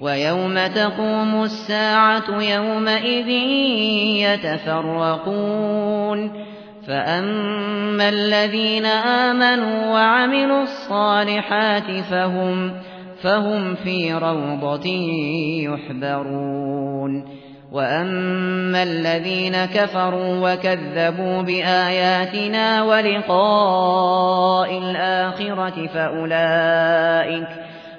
ويوم تقوم الساعة يومئذ يتفرقون. فأما الذين آمنوا وعملوا الصالحات فهم فهم في روضة يحبرون. وأما الذين كفروا وكذبوا بآياتنا ولقاء الآخرة فأولئك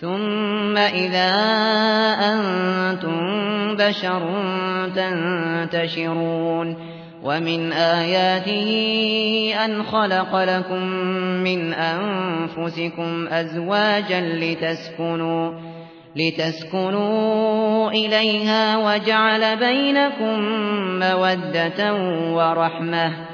ثم إذا أنتم بشر تنتشرون ومن آياته أن خلق لكم من أنفسكم أزواجا لتسكنوا لتسكنوا إليها وجعل بينكم مودة ورحمة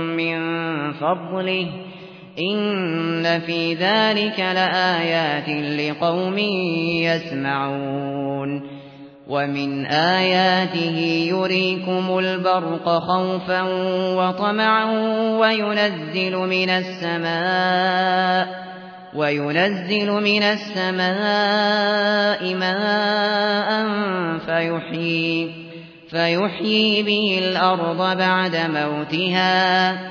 من فضله إن في ذلك لآيات لقوم يسمعون ومن آياته يريكم البرق خوفا وطمعا وينزل من السماء وينزل من السماء ماء فيحيي فيحيي به الأرض بعد موتها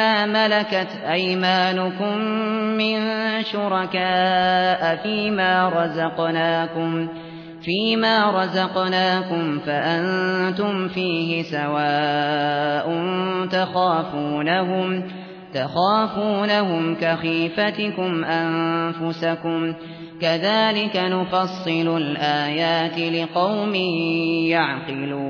مما ملكت أيمانكم من شركاء فيما رزقناكم فيما رزقناكم فأنتم فيه سواء تخافونهم تخافونهم كخيفتكم أنفسكم كذلك نفصل الآيات لقوم يعقلون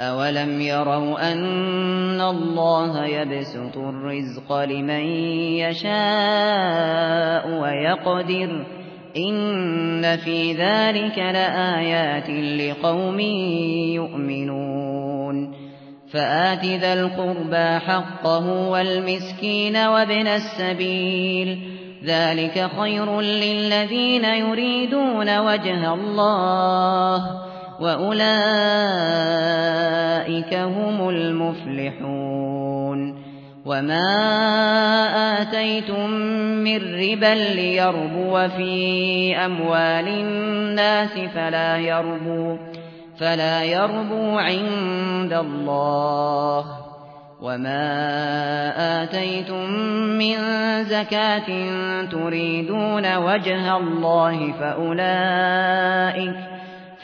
أولم يروا أن الله يبسط الرزق لمن يشاء ويقدر إن في ذلك لآيات لقوم يؤمنون فآت ذا القربى حقه والمسكين وابن السبيل ذلك خير للذين يريدون وجه الله وأولئك هم المفلحون وما آتيتم من ربا ليربو في أموال الناس فلا يربو فلا يربو عند الله. وما آتيتم من زكاة تريدون وجه الله فأولئك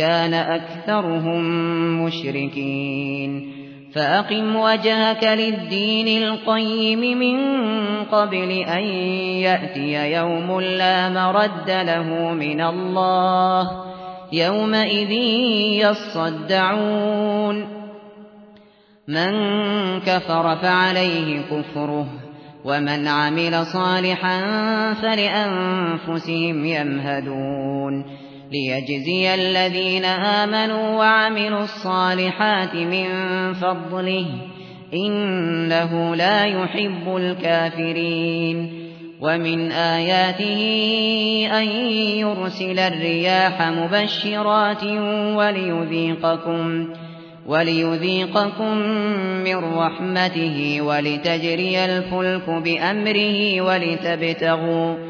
كان أكثرهم مشركين. فأقم وجهك للدين القيم من قبل أن يأتي يوم لا مرد له من الله يومئذ يصدعون. من كفر فعليه كفره ومن عمل صالحا فلأنفسهم يمهدون. ليجزي الذين آمنوا وعملوا الصالحات من فضله إنه لا يحب الكافرين ومن آياته أن يرسل الرياح مبشرات وليذيقكم وليذيقكم من رحمته ولتجري الفلك بأمره ولتبتغوا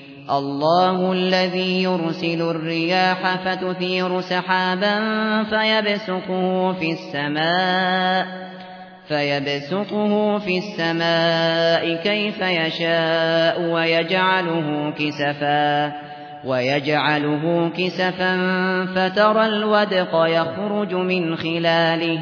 الله الذي يرسل الرياح فتثير سحابا فيبسقه في السماء فيبسقه في السماء كيف يشاء ويجعله كسفا ويجعله كسفا فترى الودق يخرج من خلاله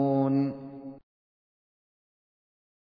يعلمون